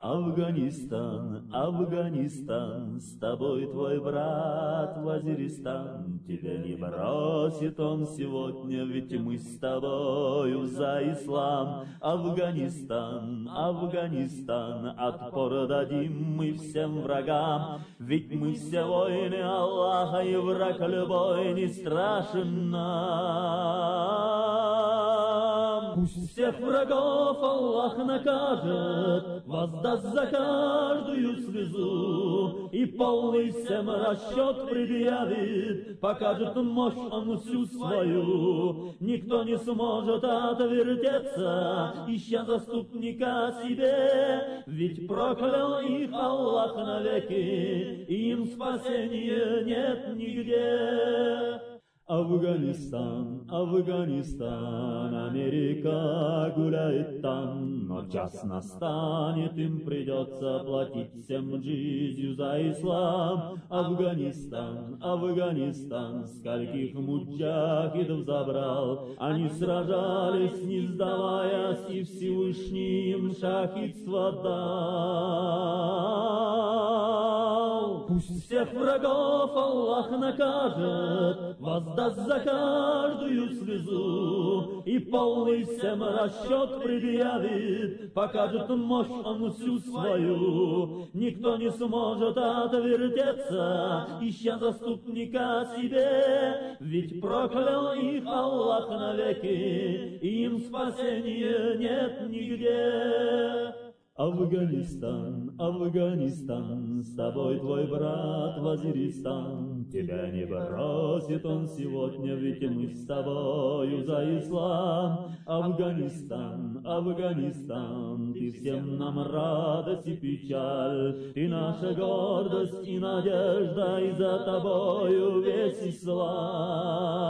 Афганистан, Афганистан, с тобой твой брат Вазиристан. Тебя не бросит он сегодня, ведь мы с тобою за ислам. Афганистан, Афганистан, отпор дадим мы всем врагам, ведь мы все воины Аллаха, и враг любой не страшен нам. Пусть всех врагов Аллах накажет, воздаст за каждую слезу, и полный всем расчет предъявит, покажет мощь он всю свою. Никто не сможет отвертеться, ища заступника себе, ведь проклял их Аллах навеки, им спасения нет нигде. Афганистан, Афганистан, Америка гуляет там, но час настанет, им придется платить всем жизнью за ислам. Афганистан, Афганистан, скольких муджахидов забрал, они сражались, не сдаваясь, и Всевышний им шахидство дал. Пусть всех врагов Аллах накажет, воздаст за каждую слезу, и полный всем расчет предъявит, покажет мощь он всю свою. Никто не сможет отвертеться, ища заступника себе, ведь проклял их Аллах навеки, им спасения нет нигде. Афганистан, Афганистан, с тобой твой брат Вазиристан. Тебя не бросит он сегодня, ведь мы с тобою за ислам. Афганистан, Афганистан, ты всем нам радость и печаль, ты наша гордость и надежда, и за тобою весь ислам.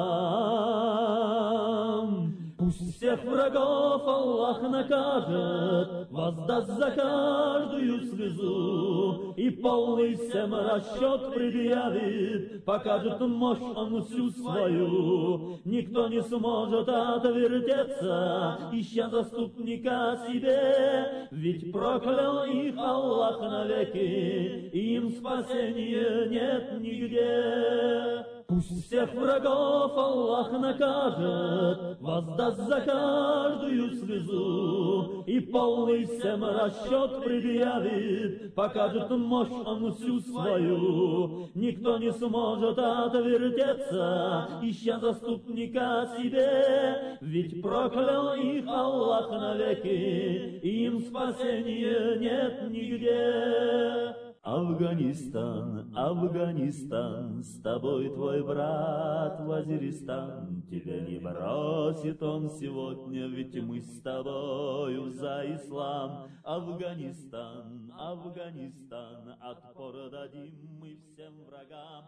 Пусть всех врагов Аллах накажет, воздаст за каждую слезу, и полный всем расчет предъявит, покажет мощь он всю свою. Никто не сможет отвертеться, ища заступника себе, ведь проклял их Аллах навеки, им спасения нет нигде. Пусть всех врагов Аллах накажет, воздаст за каждую слезу, и полный всем расчет предъявит, покажет мощь он всю свою. Никто не сможет отвертеться, ища заступника себе, ведь проклял их Аллах навеки, им спасения нет нигде. Афганистан, Афганистан, с тобой твой брат Вазиристан. Тебя не бросит он сегодня, ведь мы с тобою за ислам. Афганистан, Афганистан, отпор дадим мы всем врагам.